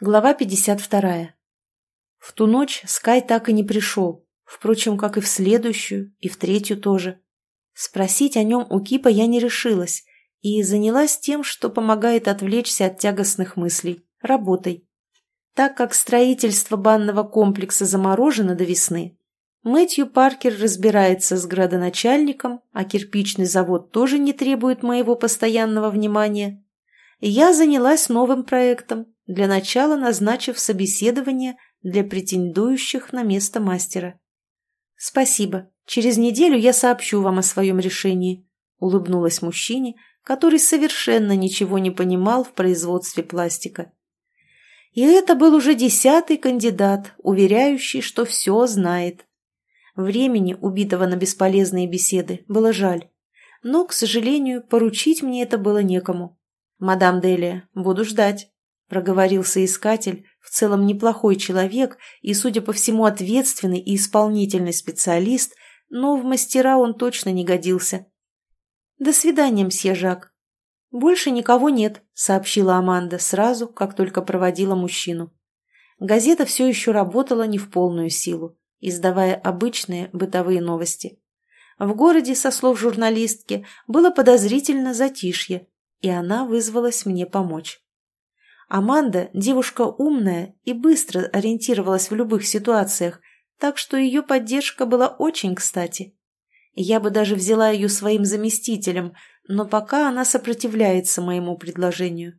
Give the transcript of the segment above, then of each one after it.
Глава 52. В ту ночь Скай так и не пришел, впрочем, как и в следующую, и в третью тоже. Спросить о нем у Кипа я не решилась и занялась тем, что помогает отвлечься от тягостных мыслей – работой. Так как строительство банного комплекса заморожено до весны, Мэтью Паркер разбирается с градоначальником, а кирпичный завод тоже не требует моего постоянного внимания. Я занялась новым проектом – для начала назначив собеседование для претендующих на место мастера. «Спасибо. Через неделю я сообщу вам о своем решении», — улыбнулась мужчине, который совершенно ничего не понимал в производстве пластика. И это был уже десятый кандидат, уверяющий, что все знает. Времени, убитого на бесполезные беседы, было жаль. Но, к сожалению, поручить мне это было некому. «Мадам Делия, буду ждать». — проговорился искатель, в целом неплохой человек и, судя по всему, ответственный и исполнительный специалист, но в мастера он точно не годился. «До свидания, мсье Жак». «Больше никого нет», — сообщила Аманда сразу, как только проводила мужчину. Газета все еще работала не в полную силу, издавая обычные бытовые новости. В городе, со слов журналистки, было подозрительно затишье, и она вызвалась мне помочь. Аманда – девушка умная и быстро ориентировалась в любых ситуациях, так что ее поддержка была очень кстати. Я бы даже взяла ее своим заместителем, но пока она сопротивляется моему предложению.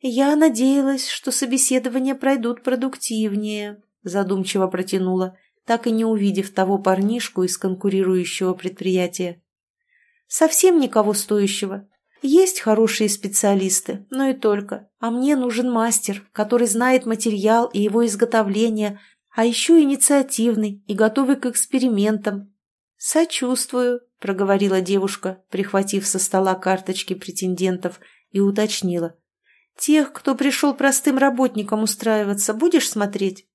«Я надеялась, что собеседования пройдут продуктивнее», – задумчиво протянула, так и не увидев того парнишку из конкурирующего предприятия. «Совсем никого стоящего. Есть хорошие специалисты, но и только. А мне нужен мастер, который знает материал и его изготовление, а еще инициативный и готовый к экспериментам. «Сочувствую», — проговорила девушка, прихватив со стола карточки претендентов, и уточнила. «Тех, кто пришел простым работникам устраиваться, будешь смотреть?»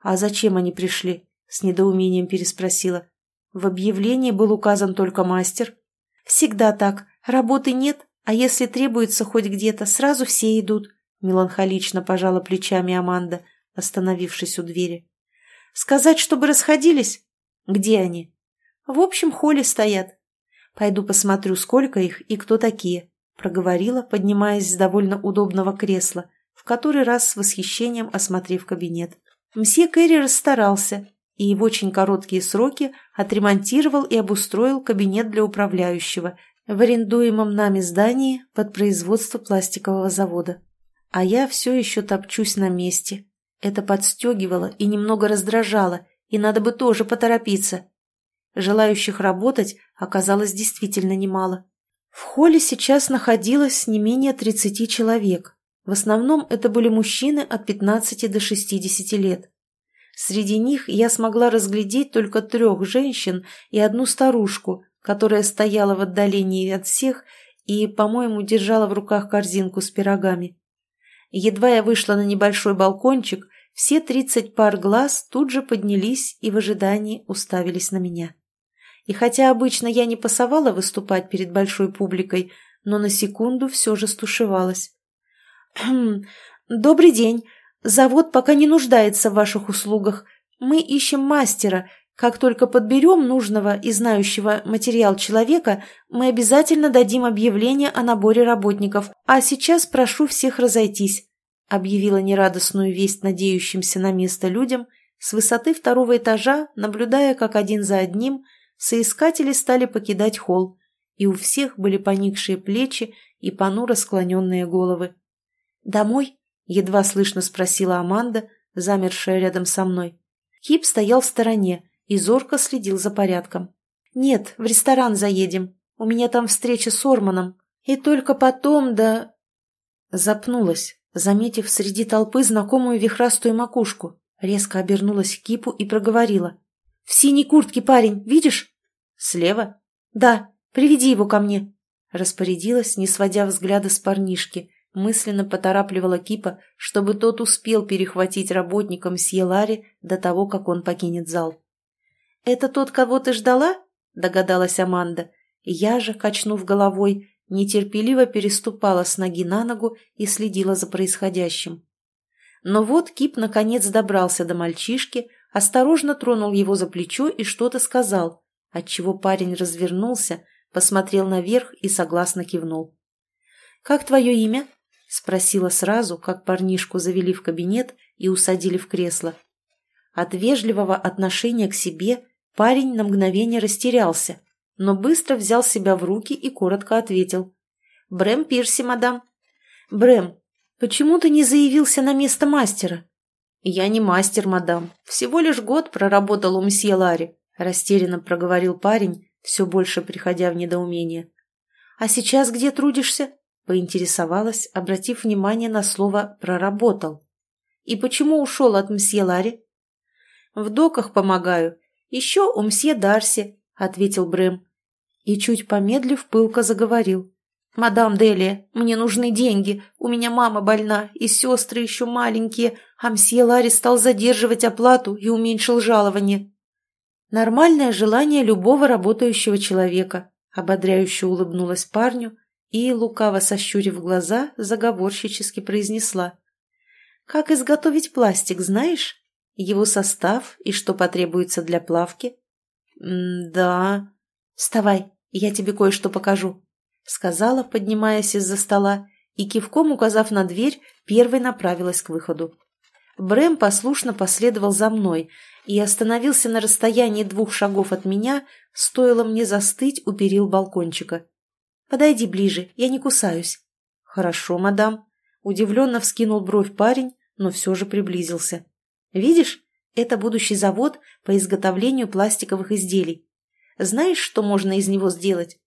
«А зачем они пришли?» — с недоумением переспросила. В объявлении был указан только мастер. «Всегда так. Работы нет, а если требуется хоть где-то, сразу все идут, меланхолично пожала плечами Аманда, остановившись у двери. Сказать, чтобы расходились? Где они? В общем холле стоят. Пойду посмотрю, сколько их и кто такие, проговорила, поднимаясь с довольно удобного кресла, в который раз с восхищением осмотрев кабинет. Мсье Кэрри расстарался и в очень короткие сроки отремонтировал и обустроил кабинет для управляющего, в арендуемом нами здании под производство пластикового завода. А я все еще топчусь на месте. Это подстегивало и немного раздражало, и надо бы тоже поторопиться. Желающих работать оказалось действительно немало. В холле сейчас находилось не менее 30 человек. В основном это были мужчины от 15 до 60 лет. Среди них я смогла разглядеть только трех женщин и одну старушку, которая стояла в отдалении от всех и, по-моему, держала в руках корзинку с пирогами. Едва я вышла на небольшой балкончик, все тридцать пар глаз тут же поднялись и в ожидании уставились на меня. И хотя обычно я не пасовала выступать перед большой публикой, но на секунду все же стушевалась. «Хм, «Добрый день. Завод пока не нуждается в ваших услугах. Мы ищем мастера, как только подберем нужного и знающего материал человека, мы обязательно дадим объявление о наборе работников. А сейчас прошу всех разойтись», — объявила нерадостную весть надеющимся на место людям, с высоты второго этажа, наблюдая, как один за одним соискатели стали покидать холл, и у всех были поникшие плечи и понуро склоненные головы. «Домой?» — едва слышно спросила Аманда, замершая рядом со мной. Кип стоял в стороне, и зорко следил за порядком. «Нет, в ресторан заедем. У меня там встреча с Орманом. И только потом, да...» Запнулась, заметив среди толпы знакомую вихрастую макушку. Резко обернулась к Кипу и проговорила. «В синей куртке парень, видишь?» «Слева?» «Да, приведи его ко мне». Распорядилась, не сводя взгляда с парнишки, мысленно поторапливала Кипа, чтобы тот успел перехватить работникам Сьелари до того, как он покинет зал. «Это тот, кого ты ждала?» – догадалась Аманда. Я же, качнув головой, нетерпеливо переступала с ноги на ногу и следила за происходящим. Но вот Кип наконец добрался до мальчишки, осторожно тронул его за плечо и что-то сказал, отчего парень развернулся, посмотрел наверх и согласно кивнул. «Как твое имя?» — спросила сразу, как парнишку завели в кабинет и усадили в кресло. От вежливого отношения к себе парень на мгновение растерялся, но быстро взял себя в руки и коротко ответил. «Брэм Пирси, мадам». «Брэм, почему ты не заявился на место мастера?» «Я не мастер, мадам. Всего лишь год проработал у мсье Ларри», – растерянно проговорил парень, все больше приходя в недоумение. «А сейчас где трудишься?» – поинтересовалась, обратив внимание на слово «проработал». «И почему ушел от мсье Ларри?» «В доках помогаю. Еще у мсье Дарси», – ответил Брэм. И чуть помедлив, пылко заговорил. «Мадам Делия, мне нужны деньги. У меня мама больна, и сестры еще маленькие, а мсье Ларри стал задерживать оплату и уменьшил жалование». Нормальное желание любого работающего человека, ободряюще улыбнулась парню и, лукаво сощурив глаза, заговорщически произнесла. «Как изготовить пластик, знаешь? Его состав и что потребуется для плавки?» «Да...» «Вставай, я тебе кое-что покажу», сказала, поднимаясь из-за стола, и кивком указав на дверь, первой направилась к выходу. Брэм послушно последовал за мной и остановился на расстоянии двух шагов от меня, стоило мне застыть у перил балкончика. «Подойди ближе, я не кусаюсь». «Хорошо, мадам». Удивленно вскинул бровь парень, но все же приблизился. «Видишь, это будущий завод по изготовлению пластиковых изделий. Знаешь, что можно из него сделать?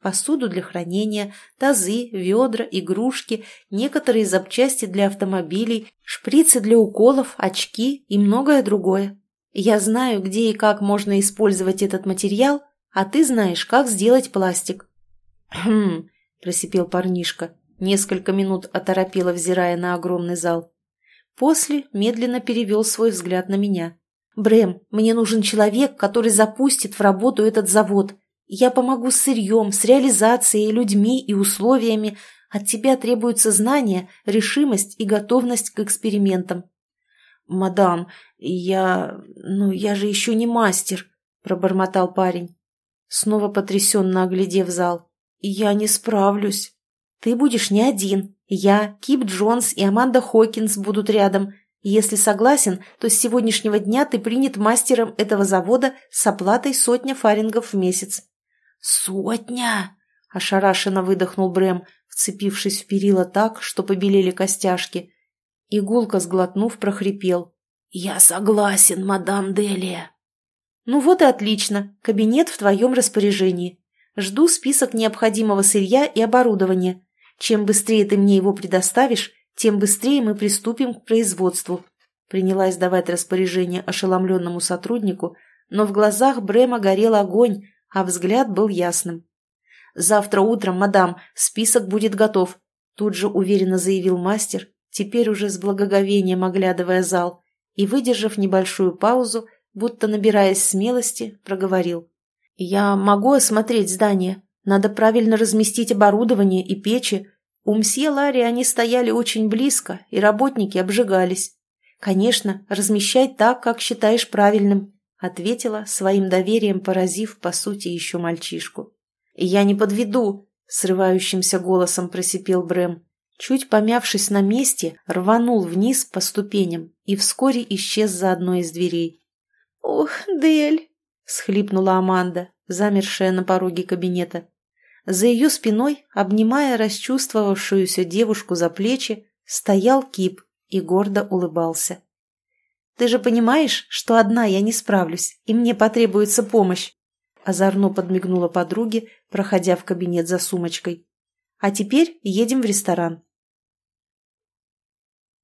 посуду для хранения, тазы, ведра, игрушки, некоторые запчасти для автомобилей, шприцы для уколов, очки и многое другое. Я знаю, где и как можно использовать этот материал, а ты знаешь, как сделать пластик. «Хм», – просипел парнишка, несколько минут оторопело взирая на огромный зал. После медленно перевел свой взгляд на меня. «Брэм, мне нужен человек, который запустит в работу этот завод. Я помогу с сырьем, с реализацией, людьми и условиями. От тебя требуются знания, решимость и готовность к экспериментам. «Мадам, я... ну, я же еще не мастер», — пробормотал парень, снова потрясенно оглядев зал. «Я не справлюсь. Ты будешь не один. Я, Кип Джонс и Аманда Хокинс будут рядом. Если согласен, то с сегодняшнего дня ты принят мастером этого завода с оплатой сотня фарингов в месяц. «Сотня!» – ошарашенно выдохнул Брэм, вцепившись в перила так, что побелели костяшки. Игулка, сглотнув, прохрипел. «Я согласен, мадам Делия». «Ну вот и отлично. Кабинет в твоем распоряжении. Жду список необходимого сырья и оборудования. Чем быстрее ты мне его предоставишь, тем быстрее мы приступим к производству». Принялась давать распоряжение ошеломленному сотруднику, но в глазах Брэма горел огонь, а взгляд был ясным. «Завтра утром, мадам, список будет готов», тут же уверенно заявил мастер, теперь уже с благоговением оглядывая зал, и, выдержав небольшую паузу, будто набираясь смелости, проговорил. «Я могу осмотреть здание. Надо правильно разместить оборудование и печи. У мсье Ларри они стояли очень близко, и работники обжигались. Конечно, размещай так, как считаешь правильным ответила, своим доверием поразив, по сути, еще мальчишку. «Я не подведу!» — срывающимся голосом просипел Брэм. Чуть помявшись на месте, рванул вниз по ступеням и вскоре исчез за одной из дверей. «Ох, Дель!» — схлипнула Аманда, замершая на пороге кабинета. За ее спиной, обнимая расчувствовавшуюся девушку за плечи, стоял Кип и гордо улыбался. Ты же понимаешь, что одна я не справлюсь, и мне потребуется помощь?» Озорно подмигнула подруге, проходя в кабинет за сумочкой. «А теперь едем в ресторан.